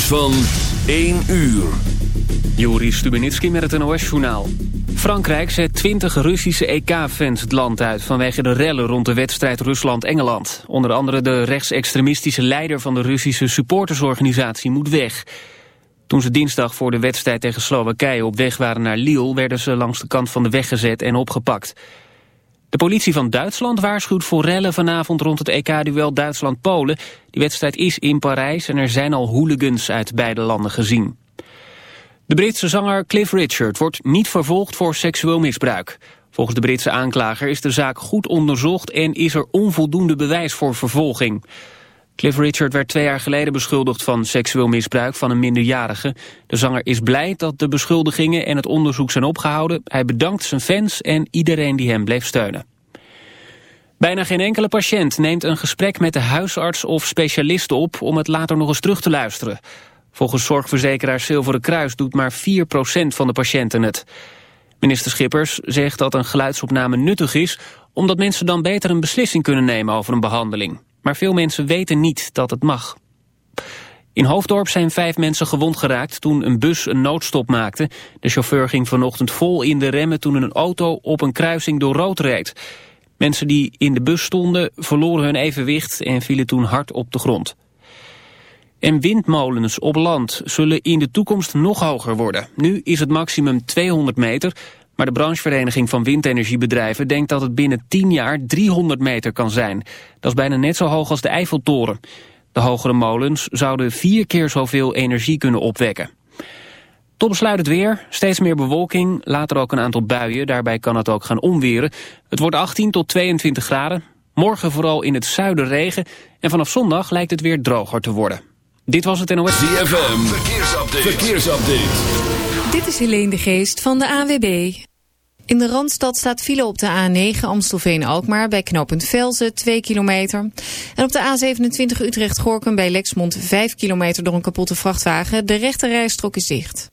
van 1 uur. Juri Stubenitski met het NOS-journaal. Frankrijk zet 20 Russische EK-fans het land uit... vanwege de rellen rond de wedstrijd Rusland-Engeland. Onder andere de rechtsextremistische leider van de Russische supportersorganisatie moet weg. Toen ze dinsdag voor de wedstrijd tegen Slowakije op weg waren naar Lille... werden ze langs de kant van de weg gezet en opgepakt. De politie van Duitsland waarschuwt voor rellen vanavond rond het EK-duel Duitsland-Polen. Die wedstrijd is in Parijs en er zijn al hooligans uit beide landen gezien. De Britse zanger Cliff Richard wordt niet vervolgd voor seksueel misbruik. Volgens de Britse aanklager is de zaak goed onderzocht en is er onvoldoende bewijs voor vervolging. Cliff Richard werd twee jaar geleden beschuldigd van seksueel misbruik van een minderjarige. De zanger is blij dat de beschuldigingen en het onderzoek zijn opgehouden. Hij bedankt zijn fans en iedereen die hem bleef steunen. Bijna geen enkele patiënt neemt een gesprek met de huisarts of specialist op om het later nog eens terug te luisteren. Volgens zorgverzekeraar Zilveren Kruis doet maar 4% van de patiënten het. Minister Schippers zegt dat een geluidsopname nuttig is... omdat mensen dan beter een beslissing kunnen nemen over een behandeling. Maar veel mensen weten niet dat het mag. In Hoofddorp zijn vijf mensen gewond geraakt toen een bus een noodstop maakte. De chauffeur ging vanochtend vol in de remmen toen een auto op een kruising door rood reed. Mensen die in de bus stonden verloren hun evenwicht en vielen toen hard op de grond. En windmolens op land zullen in de toekomst nog hoger worden. Nu is het maximum 200 meter, maar de branchevereniging van windenergiebedrijven denkt dat het binnen 10 jaar 300 meter kan zijn. Dat is bijna net zo hoog als de Eiffeltoren. De hogere molens zouden vier keer zoveel energie kunnen opwekken. Tot besluit het weer. Steeds meer bewolking, later ook een aantal buien. Daarbij kan het ook gaan omweren. Het wordt 18 tot 22 graden. Morgen vooral in het zuiden regen. En vanaf zondag lijkt het weer droger te worden. Dit was het NOS. ZFM, verkeersupdate. verkeersupdate. Dit is Helene de Geest van de AWB. In de Randstad staat file op de A9 Amstelveen-Alkmaar bij knooppunt Velzen 2 kilometer. En op de A27 Utrecht-Gorkum bij Lexmond 5 kilometer door een kapotte vrachtwagen. De rechte rijstrook is dicht.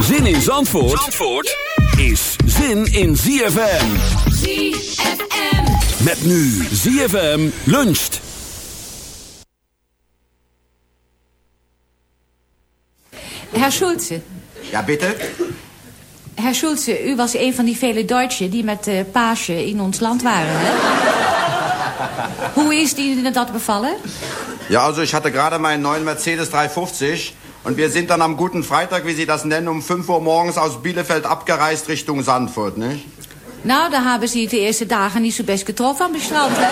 Zin in Zandvoort, Zandvoort is zin in ZFM. ZFM. Met nu ZFM luncht. Herr Schulze. Ja, bitte? Herr Schulze, u was een van die vele Duitsers die met uh, Paasje in ons land waren, hè? Hoe is Ihnen dat bevallen? Ja, also ich hatte gerade meinen neuen Mercedes 350 und wir sind dann am guten Freitag, wie Sie das nennen, um 5 Uhr morgens aus Bielefeld abgereist Richtung Sandfurt, nicht? Nou, da haben Sie die ersten Dagen nicht so best getroffen am Strand, hè?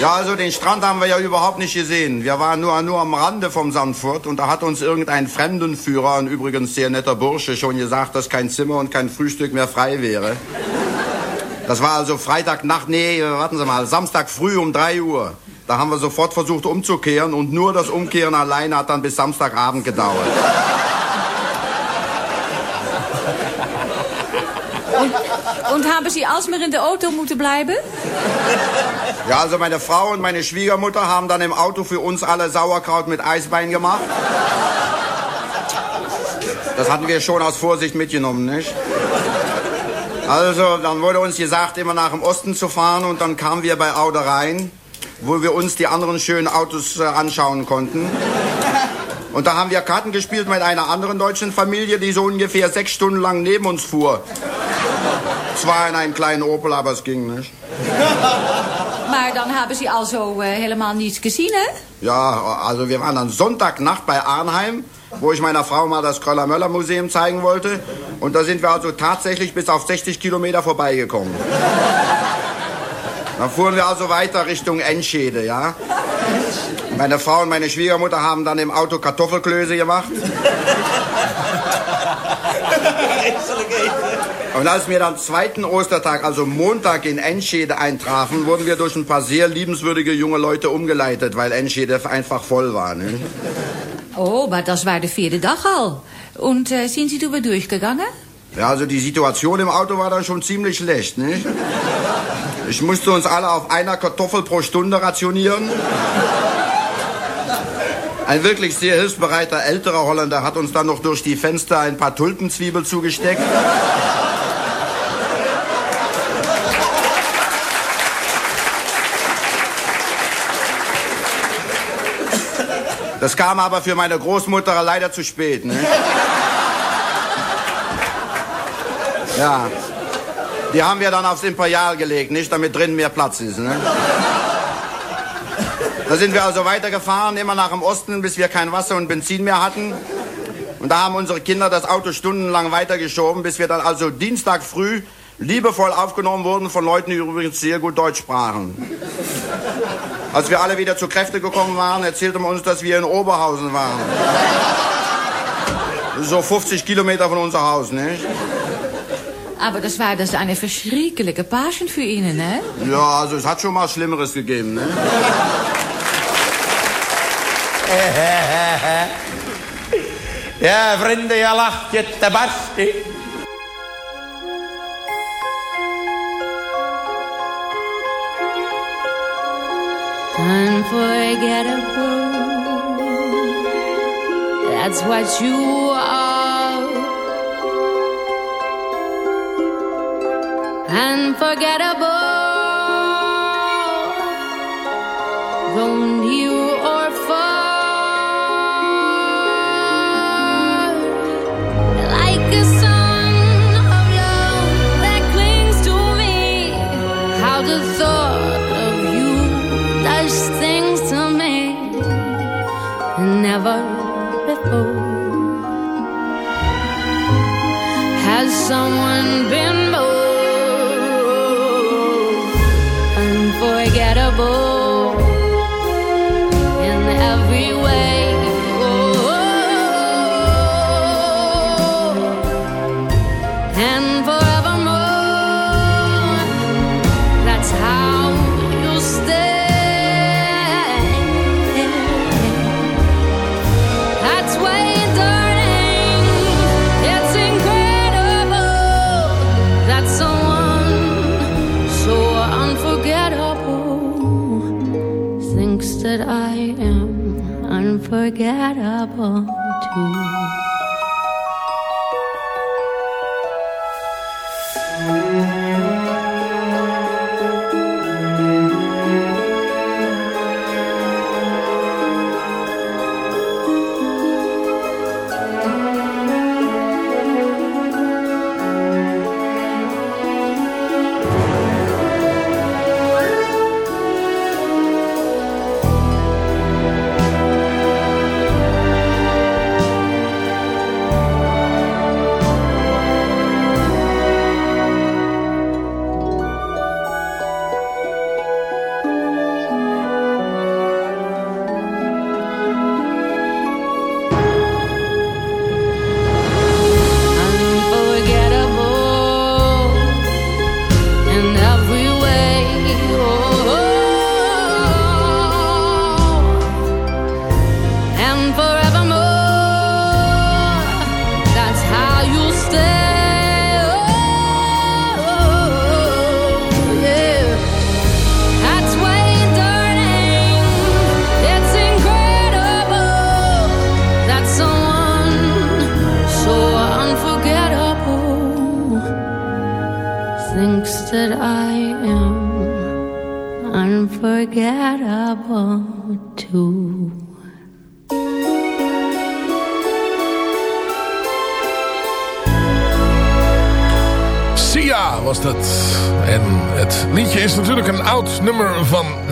Ja, also den Strand haben wir ja überhaupt nicht gesehen. Wir waren nur, nur am Rande vom Sandfurt und da hat uns irgendein Fremdenführer, ein übrigens sehr netter Bursche, schon gesagt, dass kein Zimmer und kein Frühstück mehr frei wäre. Das war also Freitagnacht, nee, warten Sie mal, Samstag früh um 3 Uhr. Da haben wir sofort versucht umzukehren und nur das Umkehren alleine hat dann bis Samstagabend gedauert. Und haben Sie alsmaar in der Auto moeten bleiben? Ja, also meine Frau und meine Schwiegermutter haben dann im Auto für uns alle Sauerkraut mit Eisbein gemacht. Das hatten wir schon aus Vorsicht mitgenommen, nicht? Also, dann wurde uns gesagt, immer nach dem Osten zu fahren und dann kamen wir bei Aude rein, wo wir uns die anderen schönen Autos äh, anschauen konnten. Und da haben wir Karten gespielt mit einer anderen deutschen Familie, die so ungefähr sechs Stunden lang neben uns fuhr. Zwar in einem kleinen Opel, aber es ging nicht. Maar dan hebben ze also eh, helemaal niets gezien, hè? Ja, also wir waren dann Sonntagnacht bei Arnheim, wo ich meiner Frau mal das Kröller-Möller-Museum zeigen wollte. Und da sind wir also tatsächlich bis auf 60 Kilometer vorbeigekommen. Dann fuhren wir also weiter Richtung Enschede, ja. Meine Frau und meine Schwiegermutter haben dann im Auto Kartoffelklöße gemacht. Und als wir dann zweiten Ostertag, also Montag in Enschede eintrafen, wurden wir durch ein paar sehr liebenswürdige junge Leute umgeleitet, weil Enschede einfach voll war. Ne? Oh, maar dat war de vierde dag al. Und äh, sind Sie drüber durchgegangen? Ja, also die Situation im Auto war dann schon ziemlich schlecht, nicht? Ich musste uns alle auf einer Kartoffel pro Stunde rationieren. Ein wirklich sehr hilfsbereiter älterer Holländer hat uns dann noch durch die Fenster ein paar Tulpenzwiebel zugesteckt. Das kam aber für meine Großmutter leider zu spät. Ne? Ja. Die haben wir dann aufs Imperial gelegt, nicht damit drin mehr Platz ist. Ne? Da sind wir also weitergefahren, immer nach dem Osten, bis wir kein Wasser und Benzin mehr hatten. Und da haben unsere Kinder das Auto stundenlang weitergeschoben, bis wir dann also Dienstag früh liebevoll aufgenommen wurden von Leuten, die übrigens sehr gut Deutsch sprachen. Als wir alle wieder zu Kräfte gekommen waren, erzählte man uns, dass wir in Oberhausen waren. So 50 Kilometer von unser Haus, nicht? Aber das war dus eine verschrikkelijke Paschen für Ihnen, hè? Ja, also es hat schon mal Schlimmeres gegeben, ne? Ja, vrienden, je lacht je te barsten. Unforgettable. That's what you are. unforgettable. Don't you? Unforgettable too.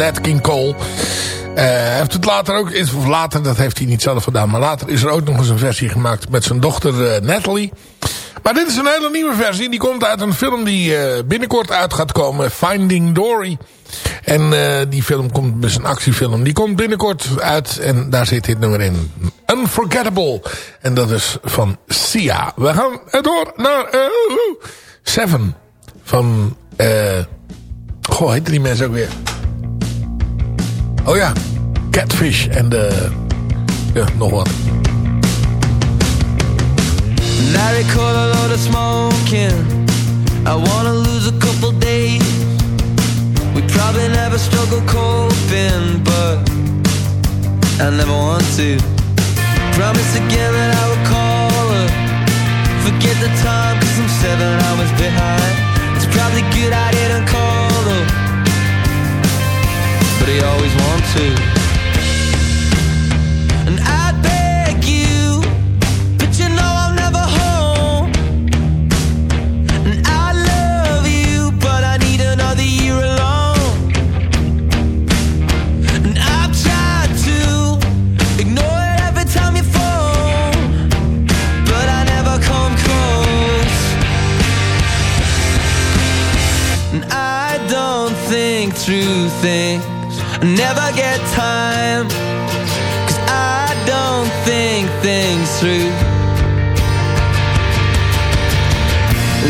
Nat King Cole. Eh, heeft het later ook, is- of later, dat heeft hij niet zelf gedaan. Maar later is er ook nog eens een versie gemaakt met zijn dochter eh, Natalie. Maar dit is een hele nieuwe versie. Die komt uit een film die eh, binnenkort uit gaat komen. Finding Dory. En die film komt, dus een actiefilm. Die komt binnenkort uit. En daar zit dit nummer in. Unforgettable. En dat is van Sia. We gaan door naar Seven. Van... eh goh, heet die mensen ook weer? Oh ja. Catfish en de... Ja, nog wat. I recall a of smoking. I wanna lose a couple days. We probably never struggle coping, but I never want to. Promise again that I call her. Forget the time, cause I'm seven hours behind. It's probably good I didn't call her. But I always want to. Never get time. Cause I don't think things through.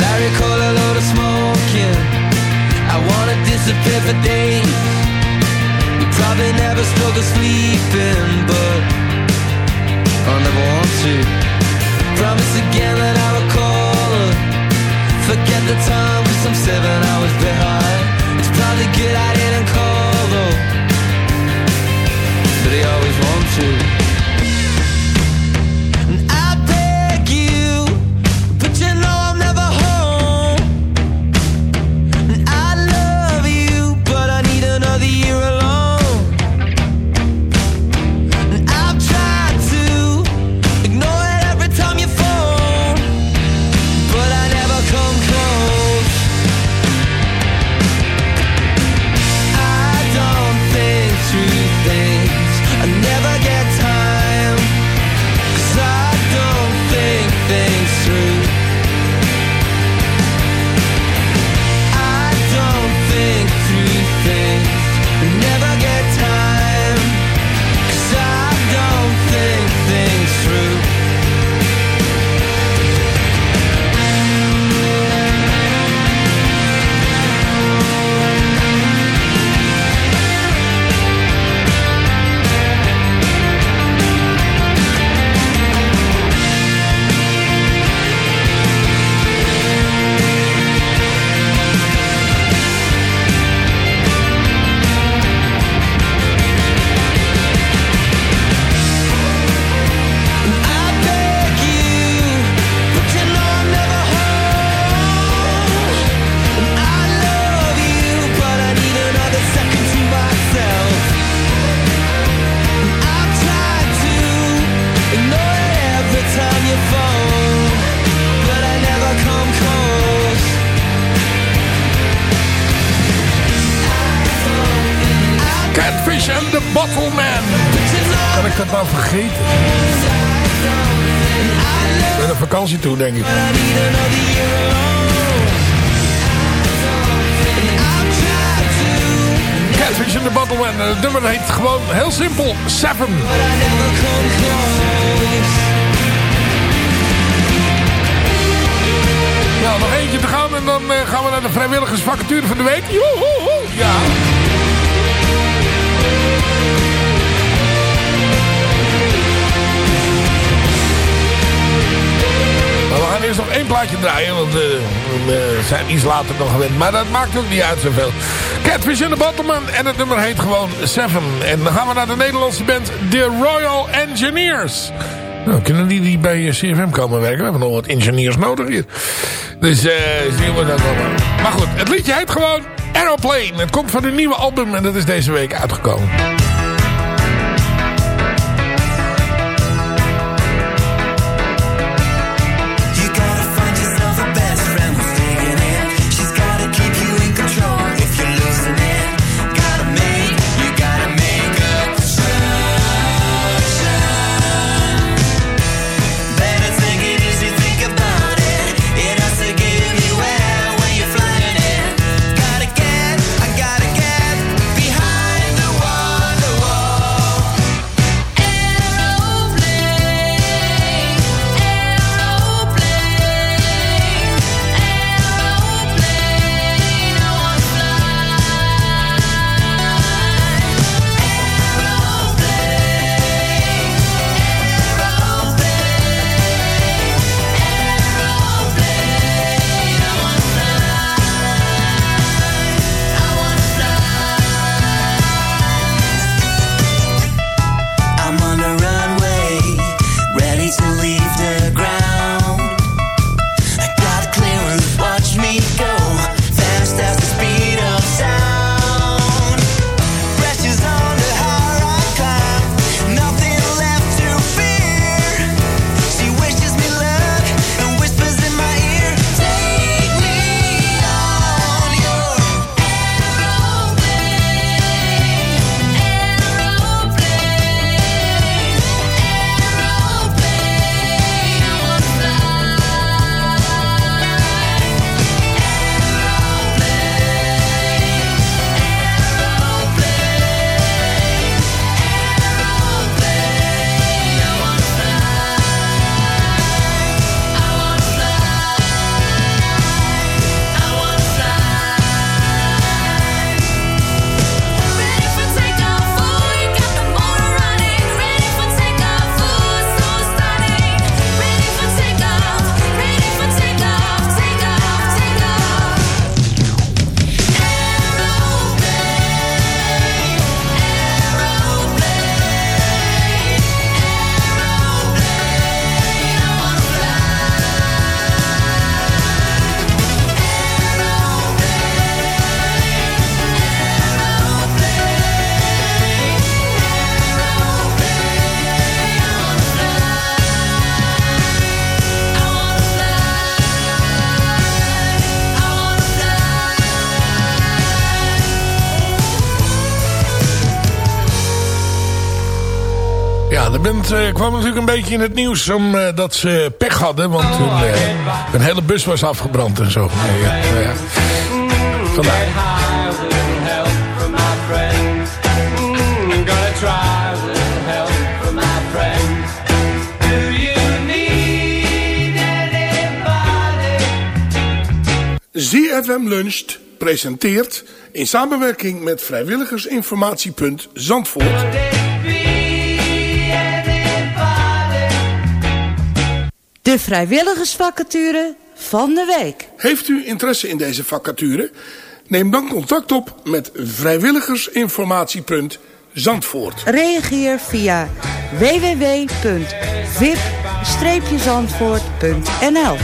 Larry call a load of smoking. I wanna disappear for days. We probably never struggle sleeping, but I never want to. Promise again that I will call her. Forget the time, cause I'm seven hours behind. It's probably good I didn't to. Simpel Seven. Nou, nog eentje te gaan en dan eh, gaan we naar de vrijwilligersvacature van de week. Joehoehoe. Ja. Maar we gaan eerst nog één plaatje draaien, want eh, we zijn iets later nog gewend. Maar dat maakt ook niet uit zoveel. Catfish in the Bottleman en het nummer heet gewoon Seven. En dan gaan we naar de Nederlandse band The Royal Engineers. Nou, kunnen die, die bij eh, CFM komen werken? We hebben nog wat engineers nodig hier. Dus eh zien we dat allemaal. Maar goed, het liedje heet gewoon Aeroplane. Het komt van een nieuwe album en dat is deze week uitgekomen. Band eh, kwam natuurlijk een beetje in het nieuws omdat dat ze pech hadden. Want hun, eh, hun hele bus was afgebrand en zo. Ja, ja. Vandaar. ZFM Luncht presenteert in samenwerking met vrijwilligersinformatiepunt Zandvoort... De vrijwilligersvacature van de week. Heeft u interesse in deze vacature? Neem dan contact op met vrijwilligersinformatiepunt Zandvoort. Reageer via www.vip-zandvoort.nl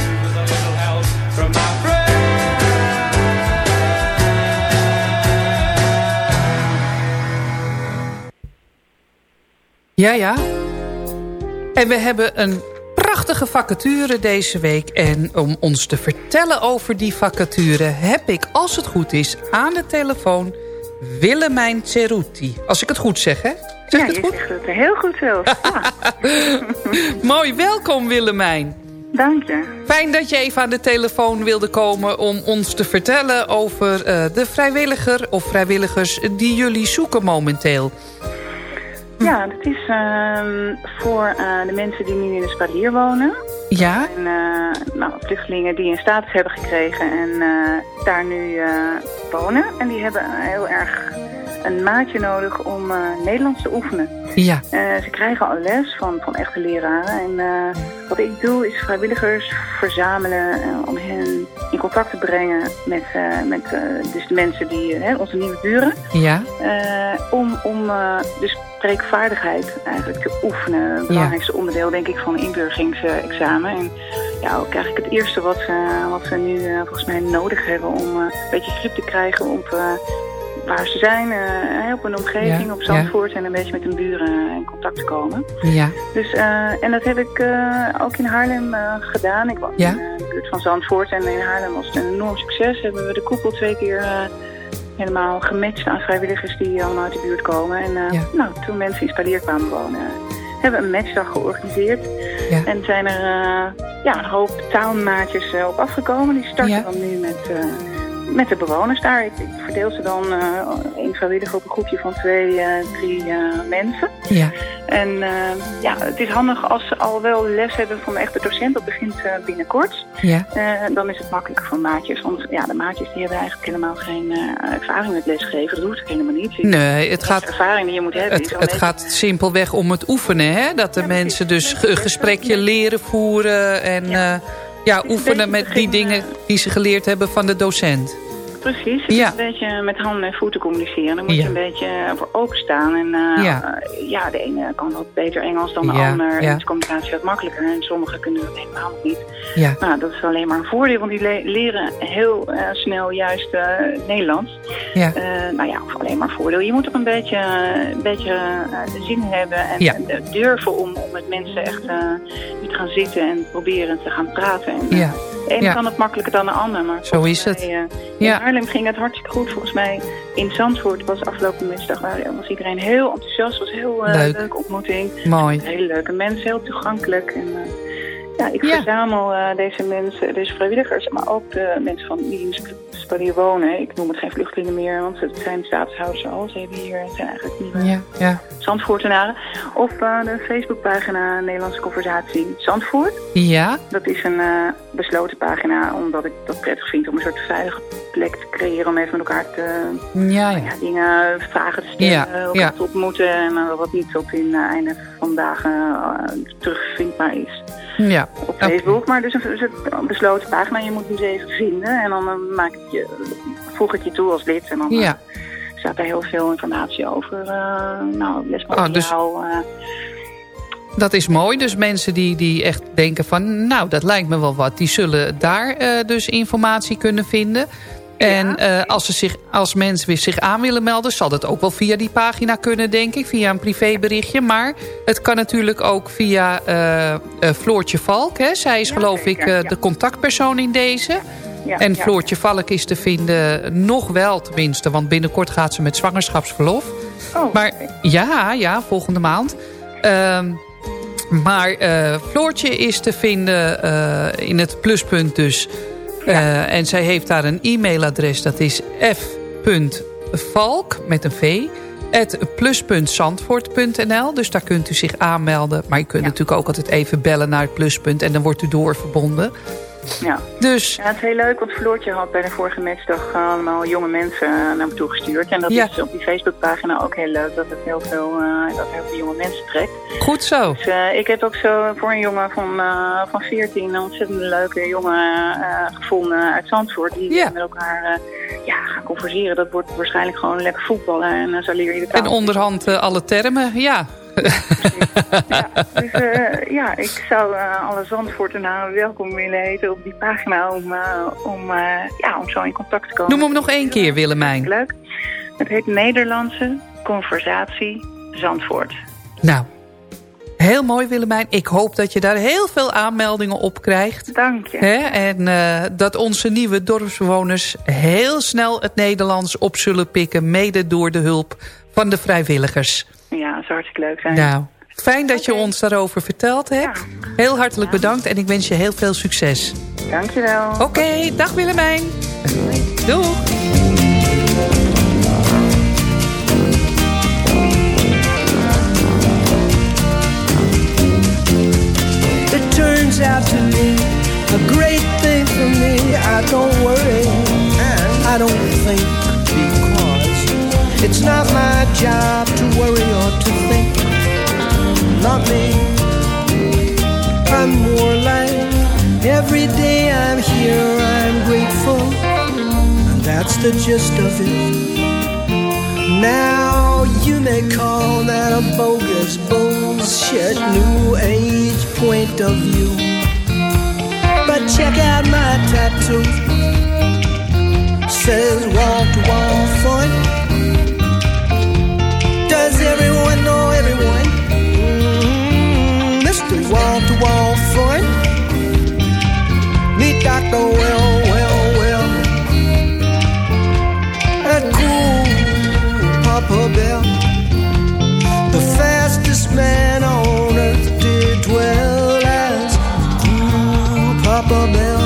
Ja, ja. En we hebben een prachtige vacature deze week. En om ons te vertellen over die vacature... heb ik, als het goed is, aan de telefoon Willemijn Ceruti. Als ik het goed zeg, hè? Zeg ja, ik het je goed? zegt het heel goed zelfs. Ja. Mooi, welkom Willemijn. Dank je. Fijn dat je even aan de telefoon wilde komen om ons te vertellen over eh, de vrijwilliger of vrijwilligers die jullie zoeken momenteel. Ja, dat is ehm, voor eh, de mensen die nu in een spalier wonen. Ja? En, eh, nou, vluchtelingen die een status hebben gekregen en eh, daar nu eh, wonen. En die hebben heel erg een maatje nodig om Nederlands te oefenen. Ja. Ze krijgen al les van, van echte leraren. En wat ik doe is vrijwilligers verzamelen om hen in contact te brengen met, met dus de mensen die, onze nieuwe buren. Ja. Om om de spreekvaardigheid eigenlijk te oefenen. Het belangrijkste onderdeel denk ik van een En ja, ook eigenlijk het eerste wat ze, wat ze nu eh, volgens mij nodig hebben om eh, een beetje grip te krijgen op eh, waar ze zijn, op een omgeving, Ja, op Zandvoort en een beetje met hun buren in contact te komen. Ja. Dus, en dat heb ik ook in Haarlem gedaan. Ik woon Ja. in de buurt van Zandvoort en in Haarlem was het een enorm succes. Hebben we de koepel twee keer helemaal gematcht aan vrijwilligers die allemaal uit de buurt komen. En nou, toen mensen in Spalier kwamen wonen, hebben een matchdag georganiseerd. Ja. En zijn er eh, ja, een hoop taalmaatjes eh, op afgekomen. Die starten Ja. dan nu met, eh, met de bewoners daar. Ik, ik verdeel ze dan eh één vrijwilliger op een groepje van twee, eh, drie eh, mensen. Ja. En ja, het is handig als ze al wel les hebben van een echte docent. Dat begint binnenkort. Ja. Dan is het makkelijker voor maatjes. Want ja, de maatjes die hebben eigenlijk helemaal geen ervaring met lesgeven. Dat hoeft helemaal niet. Nee, het gaat, ervaring die je moet hebben. het, het gaat simpelweg om het oefenen. Hè? Dat de mensen dus een gesprekje leren voeren. En ja, ja oefenen met die dingen die ze geleerd hebben van de docent. Precies, het is Ja. een beetje met handen en voeten communiceren. Daar moet Ja. je een beetje voor openstaan. En eh, Ja. ja, de ene kan wat beter Engels dan de ander. En is communicatie wat makkelijker. En sommigen kunnen dat helemaal niet. Ja. Nou, dat is alleen maar een voordeel, want die le- leren heel eh, snel juist eh, Nederlands. Ja. Nou ja, of alleen maar voordeel. Je moet er een beetje, een beetje de zin hebben en, durven om, om met mensen echt te gaan zitten en proberen te gaan praten. En, Ja. de ene kan het makkelijker dan de ander. Maar Zo is het. Ja. Haarlem ging het hartstikke goed. Volgens mij in Zandvoort was afgelopen woensdag waar- was iedereen heel enthousiast. was een heel eh, Leuk. leuke ontmoeting. Mooi. Hele leuke mensen, heel toegankelijk. En, eh, ja, ik Ja. verzamel eh, deze mensen, deze vrijwilligers, maar ook de mensen van die Sp- Spalier wonen. Ik noem het geen vluchtelingen meer, want het zijn statushouders al. Ze hebben hier, het zijn eigenlijk nieuwe Ja, ja. Zandvoortenaren. Of eh, de Facebookpagina Nederlandse Conversatie Zandvoort. Ja, Dat is een eh, besloten pagina, omdat ik dat prettig vind om een soort veilige plek te creëren om even met elkaar te, ja, dingen, vragen te stellen, elkaar te ontmoeten en eh, wat niet op in uh, einde van dagen terugvindbaar is ja. op Facebook. Maar dus een, dus een besloten pagina, je moet eens even vinden en dan uh, maak ik je, voeg ik je toe als lid en dan Ja. staat er heel veel informatie over uh, nou, lesmateriaal. Oh, dus- Dat is mooi. Dus mensen die, die echt denken van... nou, dat lijkt me wel wat. Die zullen daar uh, dus informatie kunnen vinden. En ja. uh, als, ze zich, als mensen weer zich aan willen melden... zal dat ook wel via die pagina kunnen, denk ik. Via een privéberichtje. Maar het kan natuurlijk ook via uh, Floortje Valk. Hè? Zij is ja, geloof zeker, ik ja. de contactpersoon in deze. Ja, en Floortje Valk is te vinden nog wel tenminste. Want binnenkort gaat ze met zwangerschapsverlof. Oh, maar ja, ja, volgende maand. Uh, maar Floortje is te vinden in het pluspunt dus. Ja. En zij heeft daar een e-mailadres. Dat is f.valk met een v. pluspuntzandvoort.nl. Dus daar kunt u zich aanmelden. Maar je kunt ja. natuurlijk ook altijd even bellen naar het pluspunt. En dan wordt u doorverbonden. Ja. Dus... ja, het is heel leuk, want Floortje had bij de vorige matchdag allemaal jonge mensen naar me toe gestuurd. En dat ja. is op die Facebookpagina ook heel leuk, dat het heel veel, uh, dat heel veel jonge mensen trekt. Goed zo. Dus, uh, ik heb ook zo voor een jongen van, uh, van 14 een ontzettend leuke jongen gevonden uit Zandvoort. Die ja. met elkaar ja, gaan converseren. Dat wordt waarschijnlijk gewoon lekker voetballen en zo leer je de taal. En onderhand alle termen, ja. ja, dus uh, ja, ik zou uh, alle Zandvoortenaren welkom willen heten op die pagina om, uh, om, ja, om zo in contact te komen. Noem hem nog één keer, Willemijn. Leuk. Het heet Nederlandse Conversatie Zandvoort. Nou, heel mooi Willemijn. Ik hoop dat je daar heel veel aanmeldingen op krijgt. Dank je. En dat onze nieuwe dorpsbewoners heel snel het Nederlands op zullen pikken. Mede door de hulp van de vrijwilligers. Ja, dat zou hartstikke leuk zijn. Nou, fijn dat okay. je ons daarover verteld hebt. Ja. Heel hartelijk ja. bedankt en ik wens je heel veel succes. Dankjewel. Oké, okay, dag Willemijn. Doeg. It turns out to be a great thing for me. I don't worry and I don't think it's not my job to worry or to think. Not me. I'm more like every day I'm here, I'm grateful. And that's the gist of it. Now you may call that a bogus bullshit new age point of view. But check out my tattoo. Says wall to wall fun. Does Wall to wall fun. Meet Dr. Well, well, well. That cool Papa Bell. The fastest man on earth did dwell as cool Papa Bell.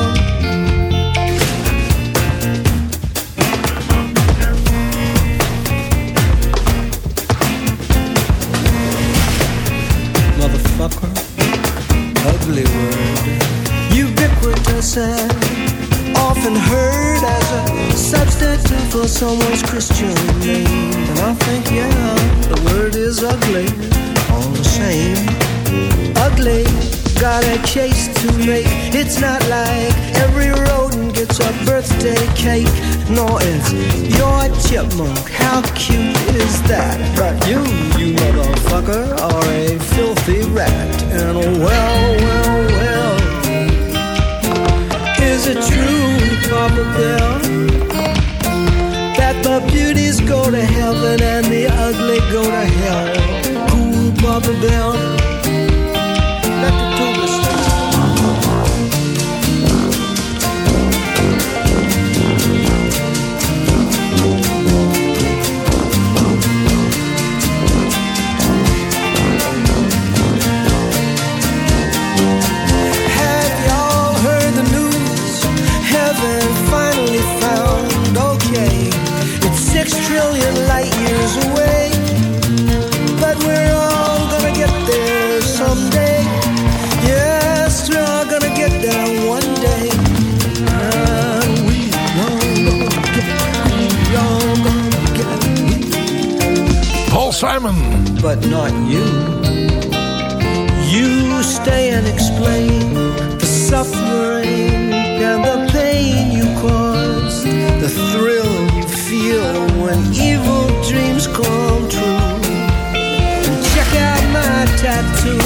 And often heard as a substitute for someone's Christian name. And I think, yeah, the word is ugly, all the same. Ugly, got a case to make. It's not like every rodent gets a birthday cake. No, it's your chipmunk. How cute is that? But you, you motherfucker, are a filthy rat. And well, go to hell. Cool, Papa Bell. But not you. You stay and explain the suffering and the pain you cause, the thrill you feel when evil dreams come true. And check out my tattoo.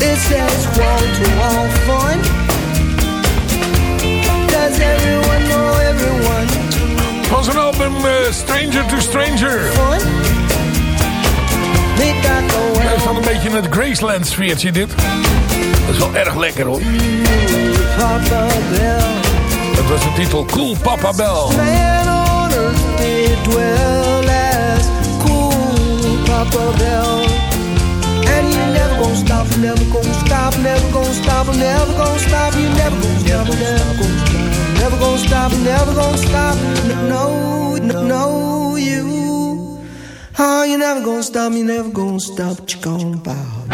It says wall to wall fun. Does everyone know everyone? Van zijn album eh, Stranger to Stranger. Fun? Is wel een beetje het Graceland sfeertje dit. Dat is wel erg lekker hoor. Dat was de titel Cool Papa Bell. Papa. And you never gonna stop, never gonna stop, never gonna stop, never gonna stop, you never gonna stop, never gonna stop, never gonna stop, no, no, no, you. Oh, you never gonna stop, you never gonna stop, what you gonna about?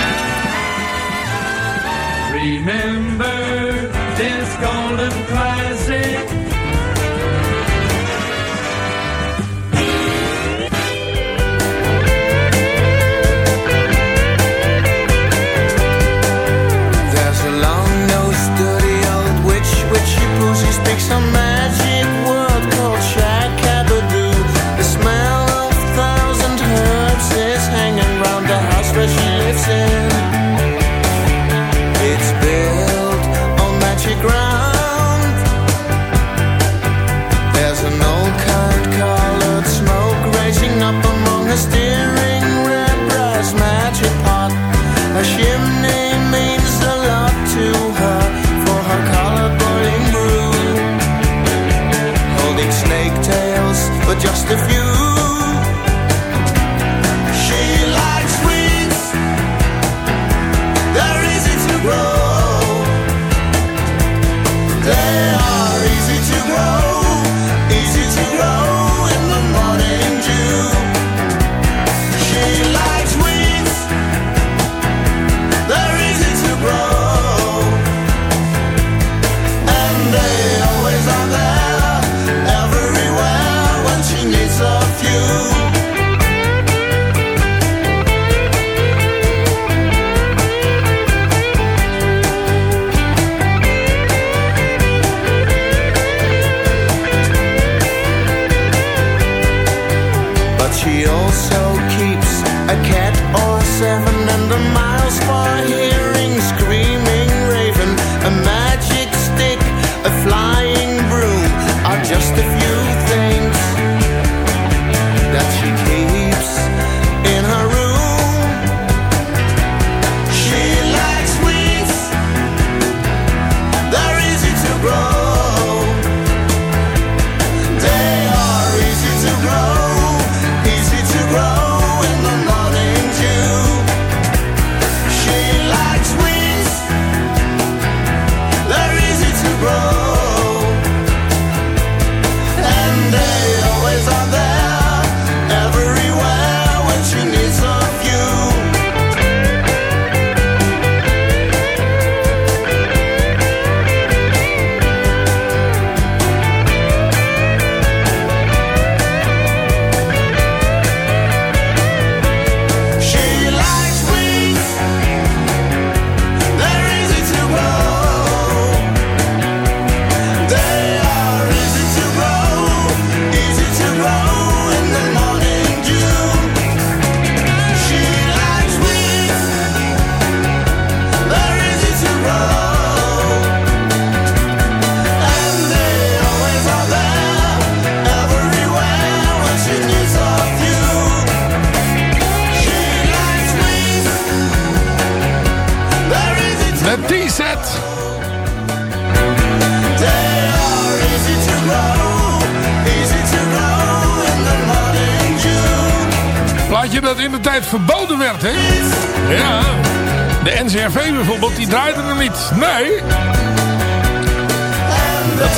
Remember this golden classic. There's a long-nosed dirty old witch Which she pussy speaks a magic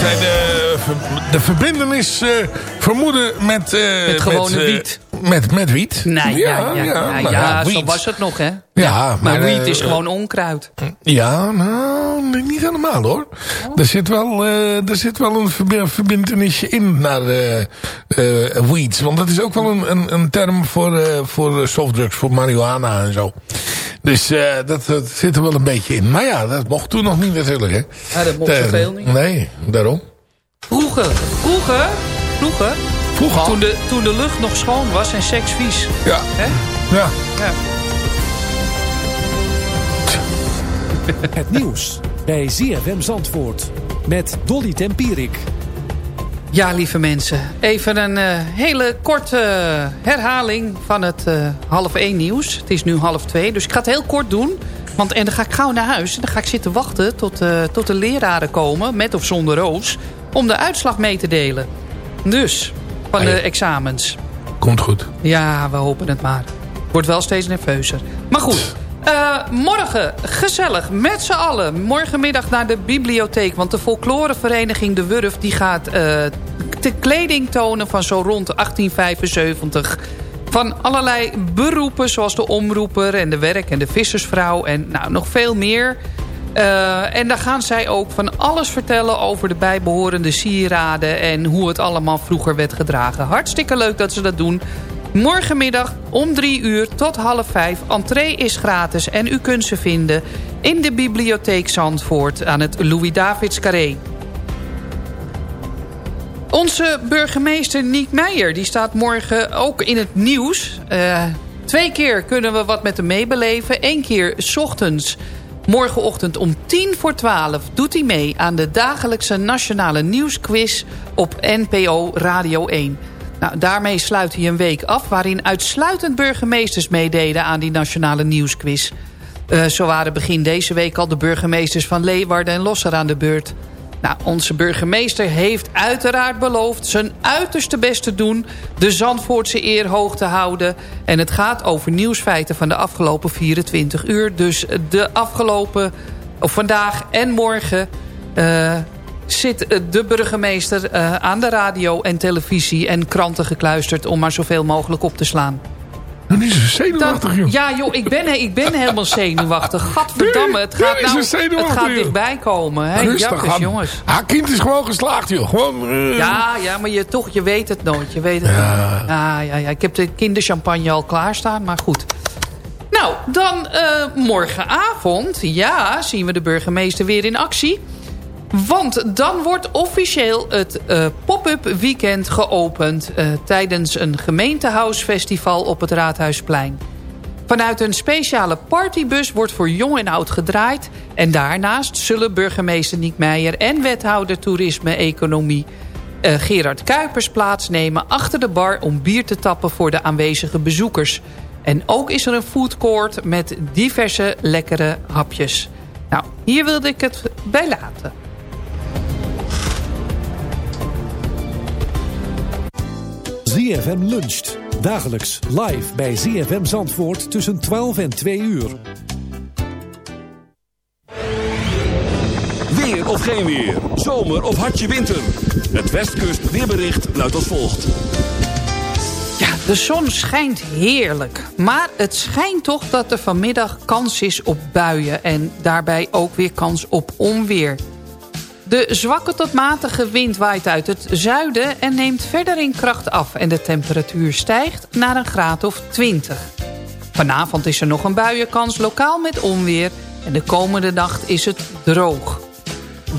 Dat zij de, de verbindenis eh, vermoeden met... eh, Met gewone eh, wiet. Met, met wiet. Nee, ja, ja, ja, nou ja, zo was het nog, hè? Ja, Maar maar, wiet is gewoon onkruid. Ja, nou, niet helemaal hoor. Er, zit wel, er zit wel een verbi- verbintenisje in naar weeds. Want dat is ook wel een, een, een term voor, voor softdrugs, voor marihuana en zo. Dus eh, dat, dat zit er wel een beetje in. Maar ja, dat mocht toen nog niet natuurlijk. Hè. Ja, dat mocht Eh, zoveel niet. Nee, daarom. Vroeger, vroeger, vroeger. Vroeger? Toen de, toen de lucht nog schoon was en seks vies. Ja. Hè? Ja. Ja. Het nieuws bij ZFM Zandvoort met Dolly Tempierik. Ja, lieve mensen. Even een eh, hele korte eh, herhaling van het eh, half één nieuws. Het is nu half twee, dus ik ga het heel kort doen. Want, en dan ga ik gauw naar huis. En dan ga ik zitten wachten tot, tot de leraren komen, met of zonder roos... om de uitslag mee te delen. Dus, van de examens. Komt goed. Ja, we hopen het maar. Wordt wel steeds nerveuzer. Maar goed, eh, morgen gezellig met z'n allen. Morgenmiddag naar de bibliotheek. Want de folklorevereniging De Wurf... die gaat eh, de kleding tonen van zo rond 1875... Van allerlei beroepen zoals de omroeper en de werk en de vissersvrouw... en nou, nog veel meer... Eh, en daar gaan zij ook van alles vertellen over de bijbehorende sieraden... en hoe het allemaal vroeger werd gedragen. Hartstikke leuk dat ze dat doen. Morgenmiddag om drie uur tot half vijf. Entree is gratis en u kunt ze vinden in de bibliotheek Zandvoort... aan het Louis-Davids Carré. Onze burgemeester Niek Meijer die staat morgen ook in het nieuws. Eh, twee keer kunnen we wat met hem meebeleven. Eén keer s ochtends, morgenochtend om tien voor twaalf... doet hij mee aan de dagelijkse nationale nieuwsquiz op NPO Radio 1. Nou, daarmee sluit hij een week af... waarin uitsluitend burgemeesters meededen aan die nationale nieuwsquiz. Eh, zo waren begin deze week al de burgemeesters van Leeuwarden en Losser aan de beurt... Nou, onze burgemeester heeft uiteraard beloofd zijn uiterste best te doen... de Zandvoortse eer hoog te houden. En het gaat over nieuwsfeiten van de afgelopen 24 uur. Dus de afgelopen, of vandaag en morgen... eh, zit de burgemeester eh, aan de radio en televisie en kranten gekluisterd... om maar zoveel mogelijk op te slaan. Nu is ze zenuwachtig, joh. Ja, joh, ik ben, ik ben helemaal zenuwachtig. Gadverdamme, het gaat, nou, het gaat dichtbij komen. Hè? Rustig Jakkes, jongens. Haar kind is gewoon geslaagd, joh. Gewoon... eh, Ja, ja, maar je, toch, je weet het nooit. Je weet het ja. Ja, ja, ja. Ik heb de kinderchampagne al klaarstaan, maar goed. Nou, dan eh, morgenavond, ja, zien we de burgemeester weer in actie. Want dan wordt officieel het eh, pop-up weekend geopend... eh, tijdens een gemeentehuisfestival op het Raadhuisplein. Vanuit een speciale partybus wordt voor jong en oud gedraaid... en daarnaast zullen burgemeester Niek Meijer en wethouder toerisme-economie... eh, Gerard Kuipers plaatsnemen achter de bar om bier te tappen voor de aanwezige bezoekers. En ook is er een foodcourt met diverse lekkere hapjes. Nou, hier wilde ik het bij laten. ZFM luncht. Dagelijks live bij ZFM Zandvoort tussen 12 en 2 uur. Weer of geen weer. Zomer of hartje winter. Het Westkust weerbericht luidt als volgt. Ja, de zon schijnt heerlijk. Maar het schijnt toch dat er vanmiddag kans is op buien... en daarbij ook weer kans op onweer. De zwakke tot matige wind waait uit het zuiden... en neemt verder in kracht af... en de temperatuur stijgt naar een graad of 20. Vanavond is er nog een buienkans, lokaal met onweer... en de komende nacht is het droog.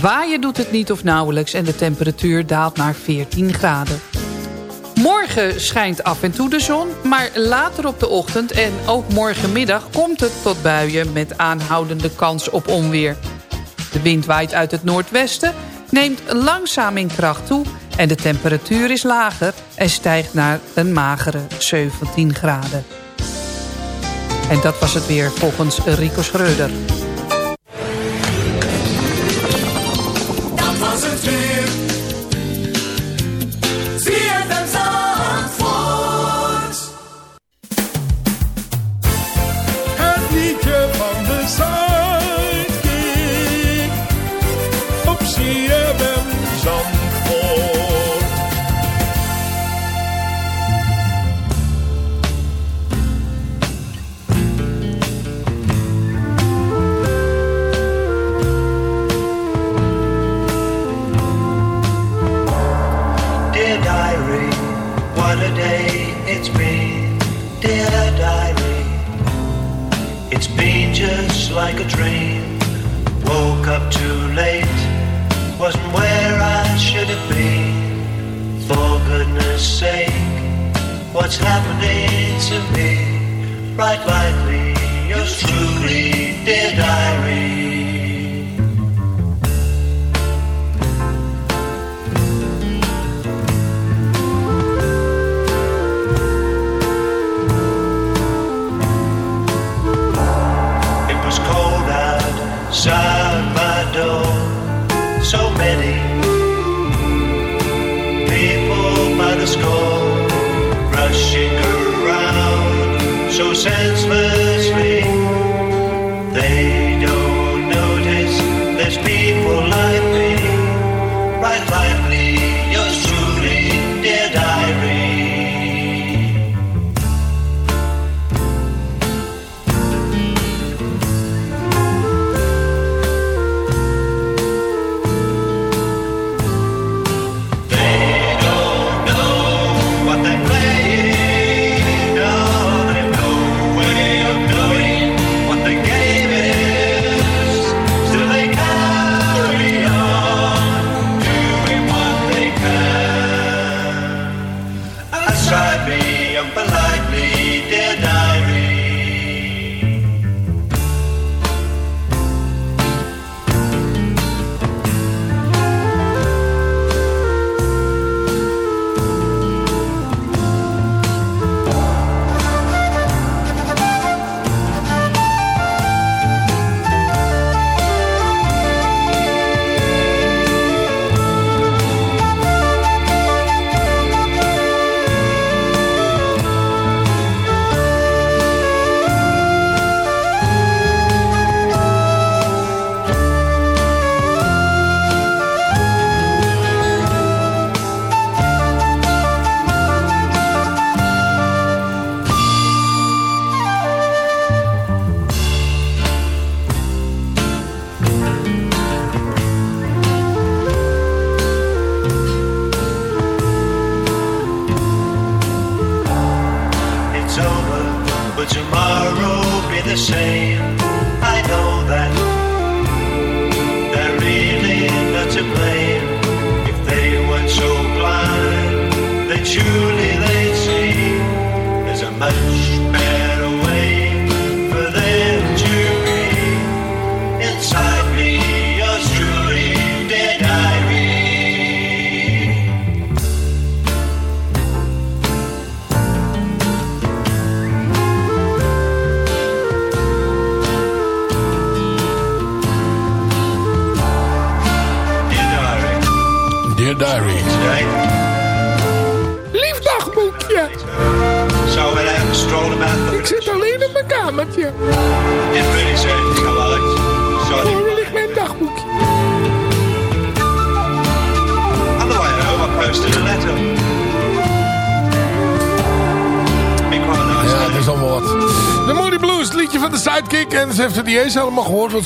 Waaien doet het niet of nauwelijks... en de temperatuur daalt naar 14 graden. Morgen schijnt af en toe de zon, maar later op de ochtend en ook morgenmiddag komt het tot buien met aanhoudende kans op onweer. De wind waait uit het noordwesten, neemt langzaam in kracht toe en de temperatuur is lager en stijgt naar een magere 17 graden. En dat was het weer volgens Rico Schreuder. Right lightly, yours truly, dear diary.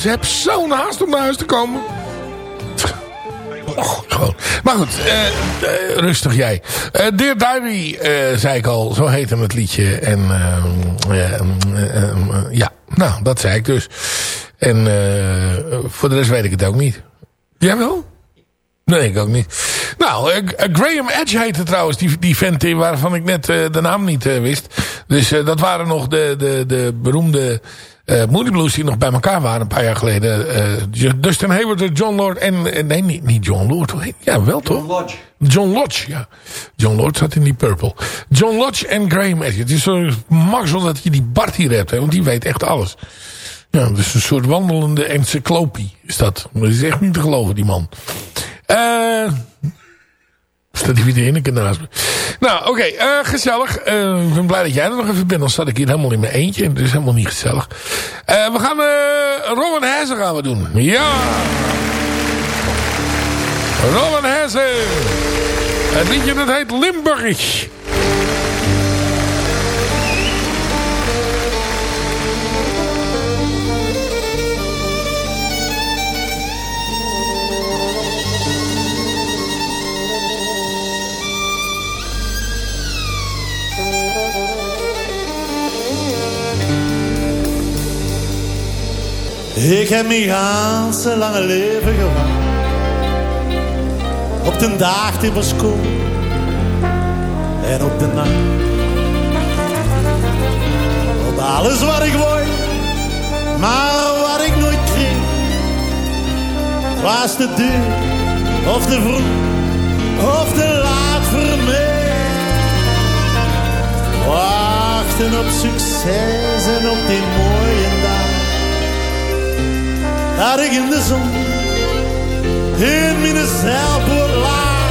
Ze heeft zo'n haast om naar huis te komen. Och, gewoon. Maar goed, eh, eh, rustig jij. Eh Dear Diary, zei ik al, zo heette het liedje. En ja, nou, dat zei ik dus. En voor de rest weet ik het ook niet. Jij wel? Nee, ik ook niet. Nou, Graham Edge heette trouwens die, die vent waarvan ik net de naam niet wist. Dus eh, dat waren nog de, de, de beroemde eh Moody Blues die nog bij elkaar waren een paar jaar geleden. Eh, Dustin Hayward, John Lord en... nee, niet, niet John Lord. Ja, wel toch? John Lodge. John Lodge, ja. John Lodge zat in die Purple. John Lodge en Graham. Het is zo mazzel dat je die Bart hier hebt, hè, want die weet echt alles. Ja, dus een soort wandelende encyclopie is dat. Dat is echt niet te geloven, die man. Eh... Staat die weer in naast me. Nou, oké, eh, gezellig. Eh, ik ben blij dat jij er nog even bent. Dan zat ik hier helemaal in mijn eentje. Dat is helemaal niet gezellig. Eh, we gaan Robin Hezen gaan we doen. Ja! Robin Hezen. Het liedje dat heet Limburg. Ik heb mijn ganse lange leven gewacht. Op de dag die was koel. En op de nacht. Op alles wat ik wou. Maar wat ik nooit kreeg. Was te duur. Of te vroeg. Of te laat voor mij. Wachten op succes en op die mooie dag. Dat ik in de zon, in mijn zeilboot laag.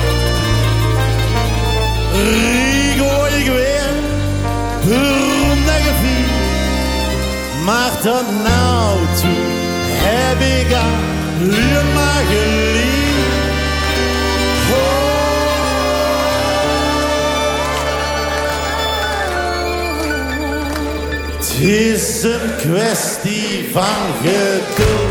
Riek hoor ik weer, beroemd en gevierd. Maar tot nou toe heb ik alleen maar geliefd. Het is een kwestie van geduld,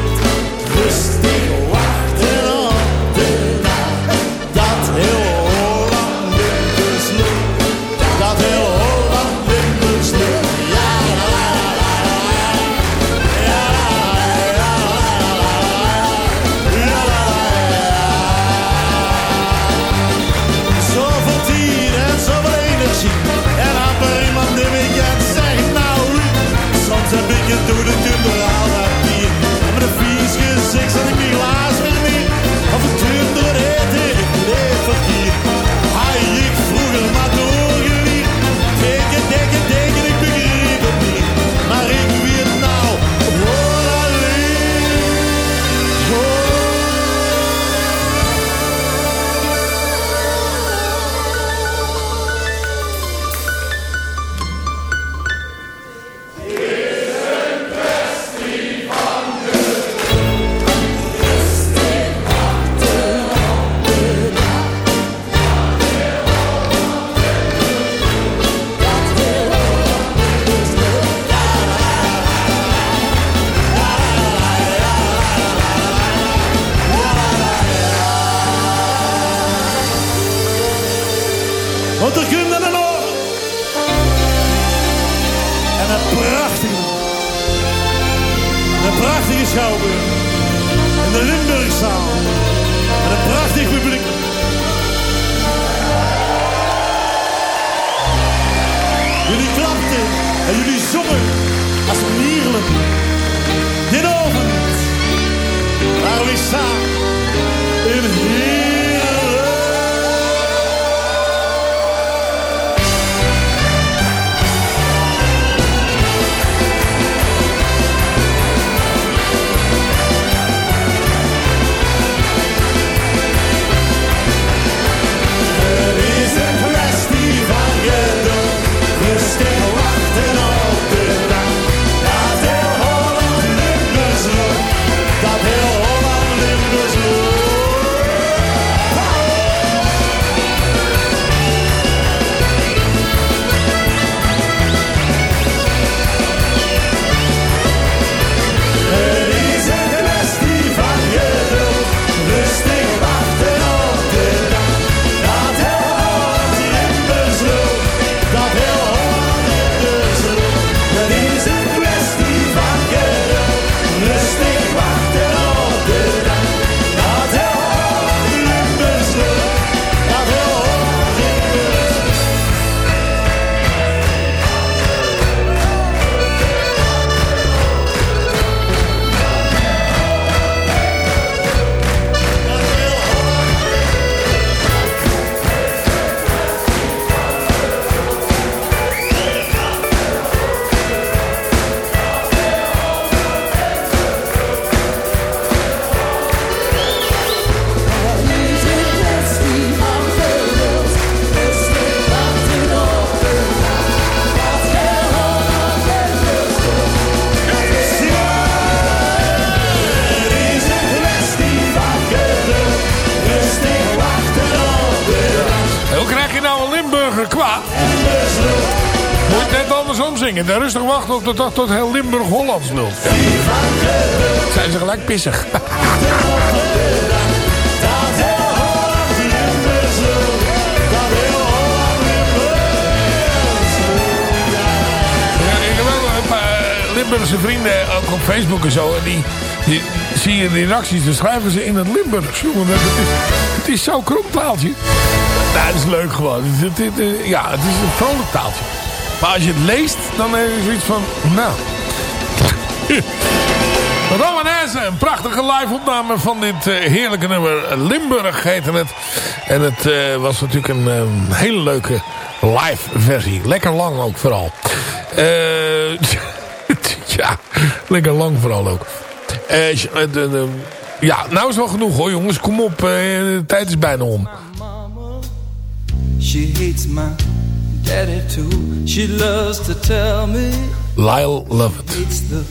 als mierlen. Dit avond waar we staan Limburger kwaad? Moet net andersom zingen. Dan rustig wachten op de dag tot heel Limburg Hollands lult. Zijn ze gelijk pissig. Paar Limburgse vrienden, ook op Facebook en zo. En die Die, zie je de reacties, dan schrijven ze in het Limburgs. Jongen, het, is, het is zo'n krom taaltje. Dat is leuk gewoon. Ja, het is een vrolijk taaltje. Maar als je het leest, dan heb je zoiets van... Nou... Romanesque, een prachtige live opname van dit eh, heerlijke nummer. Limburg heette het. En het eh, was natuurlijk een eh, hele leuke live versie. Lekker lang ook vooral. Eh, ja, lekker lang vooral ook. Ja, nou is wel genoeg hoor jongens. Kom op, de tijd is bijna om. She hates my daddy too. She loves to tell me Lyle Lovett. it's the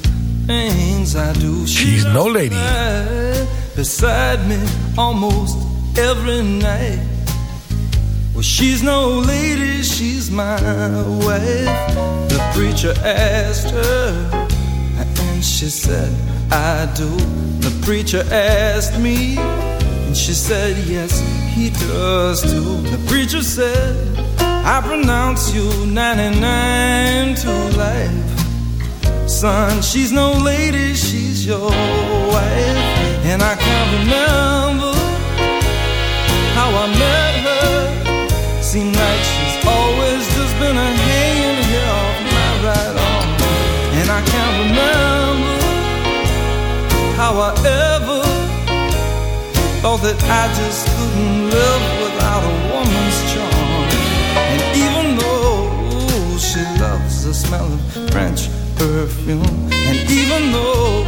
things I do. She's no lady. Beside me almost every night. Well, she's no lady, she's my wife. The preacher asked her, and she said, I do. The preacher asked me, and she said, Yes, he does too. The preacher said, I pronounce you 99 to life. Son, she's no lady, she's your wife. And I can't remember how I met her. Seemed like she's always just been a hanging here off my right arm. And I can't remember how I that I just couldn't live without a woman's charm. And even though she loves the smell of French perfume, and even though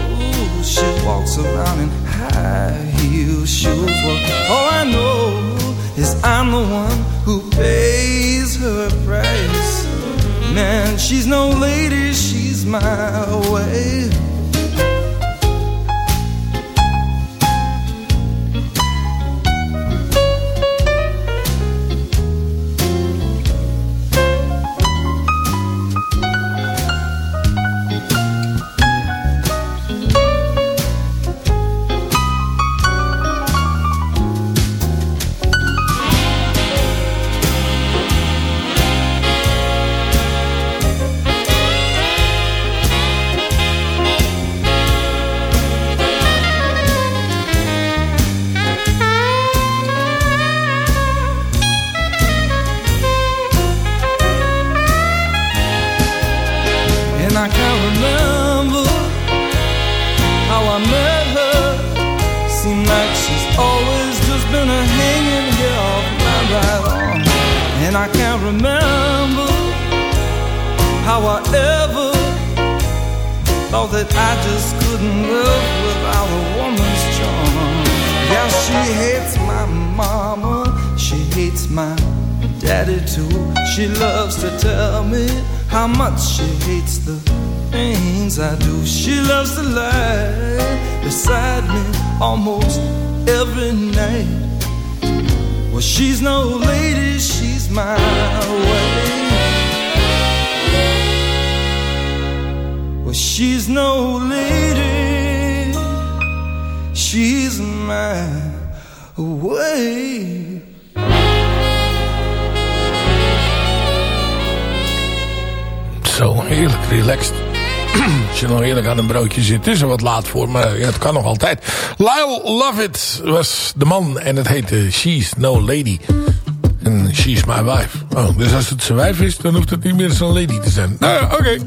she walks around in high heel shoes, well, all I know is I'm the one who pays her price. Man, she's no lady, she's my wife. Well, she's no lady, she's my way. Well, she's no lady, she's my wife. Zo, heerlijk relaxed. Als je nog heerlijk aan een broodje zit. Is er wat laat voor, maar ja, het kan nog altijd. Lyle Lovett was de man en het heette She's No Lady. En She's My Wife. Oh, dus als het zijn wijf is, dan hoeft het niet meer zo'n lady te zijn. Nou ja, oké.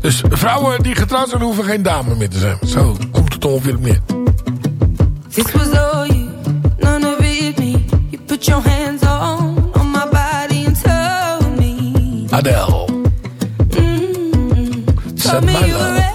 Dus vrouwen die getrouwd zijn, hoeven geen dame meer te zijn. Zo komt het ongeveer op neer. This was all you, none of it me. You put your hands on, on my body and told me. Adele. Told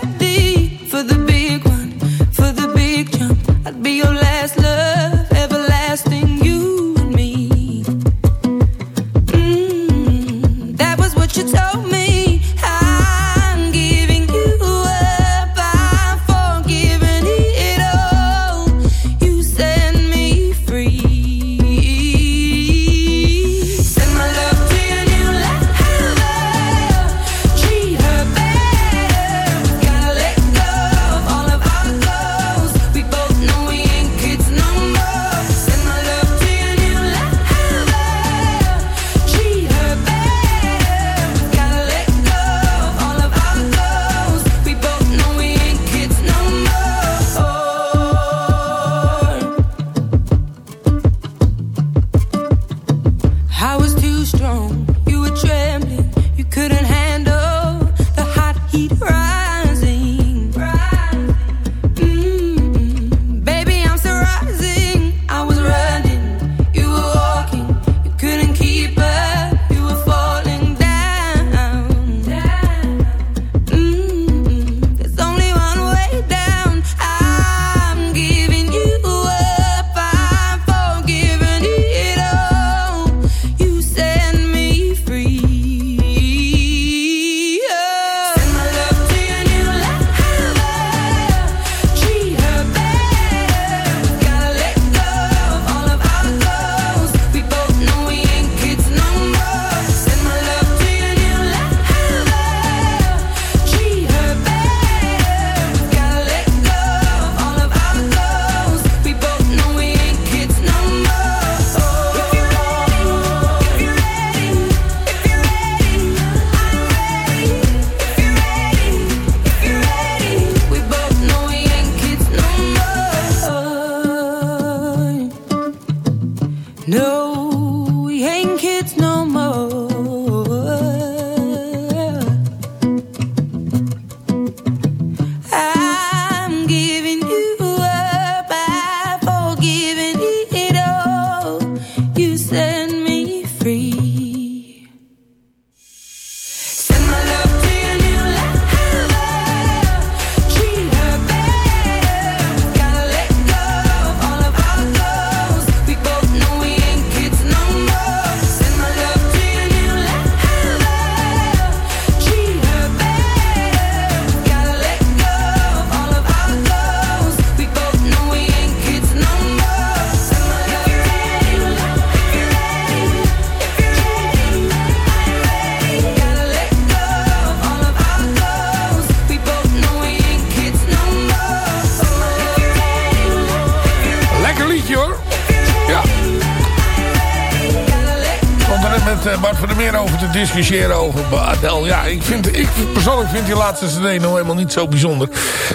Bart van der Meer over te discussiëren over Adele. Ja, ik, vind, ik persoonlijk vind die laatste cd nou helemaal niet zo bijzonder.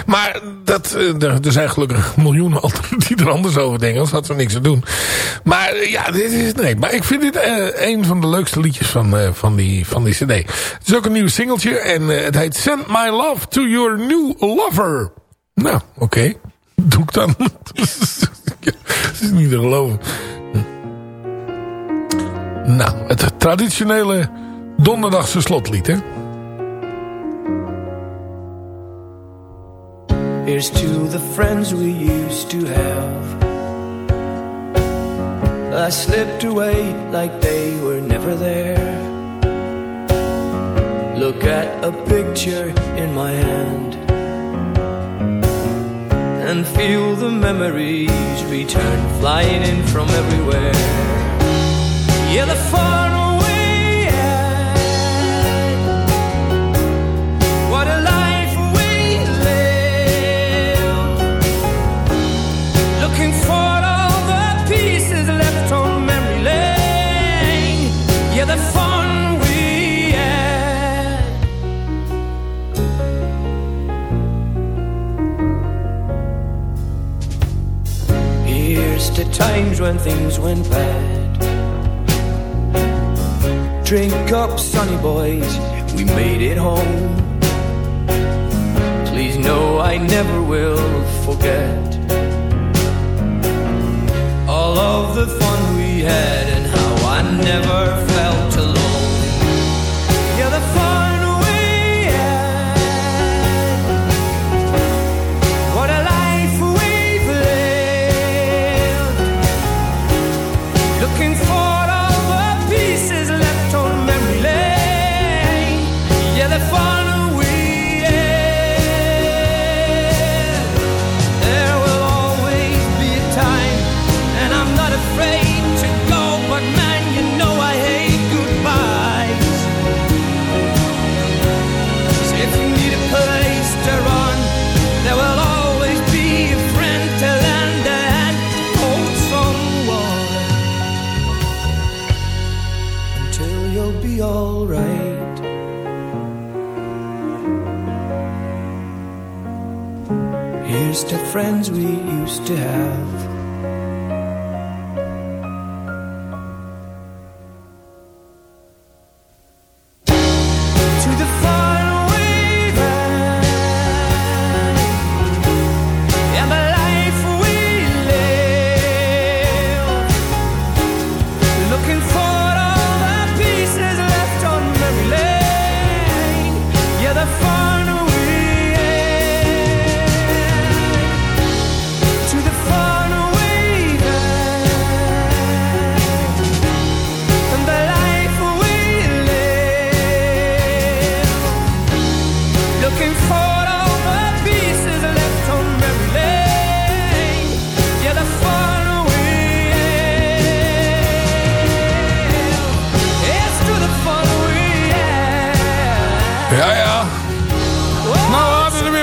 Maar dat, eh, er, zijn gelukkig miljoenen die er anders over denken. Anders had ze niks te doen. Maar eh, ja, dit is, nee, maar ik vind dit eh, een van de leukste liedjes van, van, die, van die cd. Het is ook een nieuw singeltje en het heet Send My Love to Your New Lover. Nou, oké. Doe ik dan. Het is niet te geloven. Nou, het traditionele donderdagse slotlied, hè? Here's to the friends we used to have. I slipped away like they were never there. Look at a picture in my hand and feel the memories return flying in from everywhere. Times when things went bad Drink up, sonny boys, we made it home. Please know I never will forget all of the fun we had to have.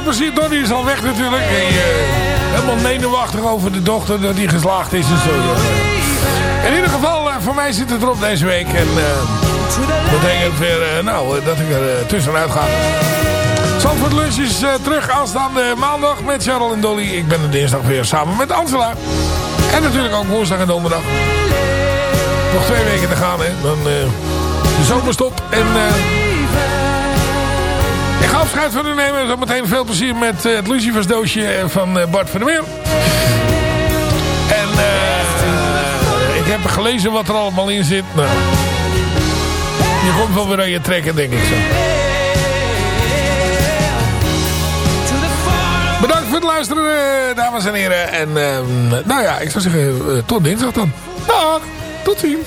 Er door. Die is al weg natuurlijk. En, eh, helemaal menuwachtig over de dochter dat die geslaagd is en zo. In ieder geval, eh, voor mij zit het erop deze week. En eh, dat betekent weer, nou, dat ik er tussenuit ga. Zandvoort Lunch is terug aanstaande maandag met Charles en Dolly. Ik ben er dinsdag weer samen met Angela. En natuurlijk ook woensdag en donderdag. Nog twee weken te gaan, hè. Dan de zomer stopt. En afscheid van u nemen. Zometeen veel plezier met eh, het Lucifers doosje van eh, Bart van der Meer. En eh, ik heb gelezen wat er allemaal in zit. Nou, je komt wel weer aan je trekken, denk ik zo. Bedankt voor het luisteren, eh, dames en heren. En ehm, nou ja, ik zou zeggen, eh, tot dinsdag dan. Dag, tot ziens.